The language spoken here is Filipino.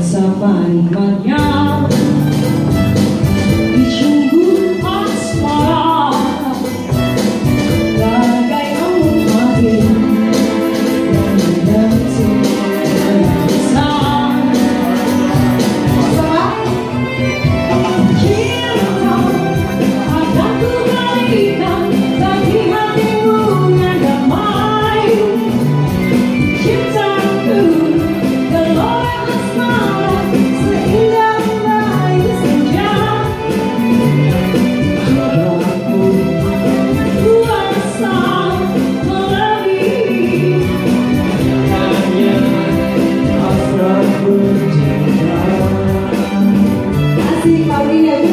sa paningman Thank you.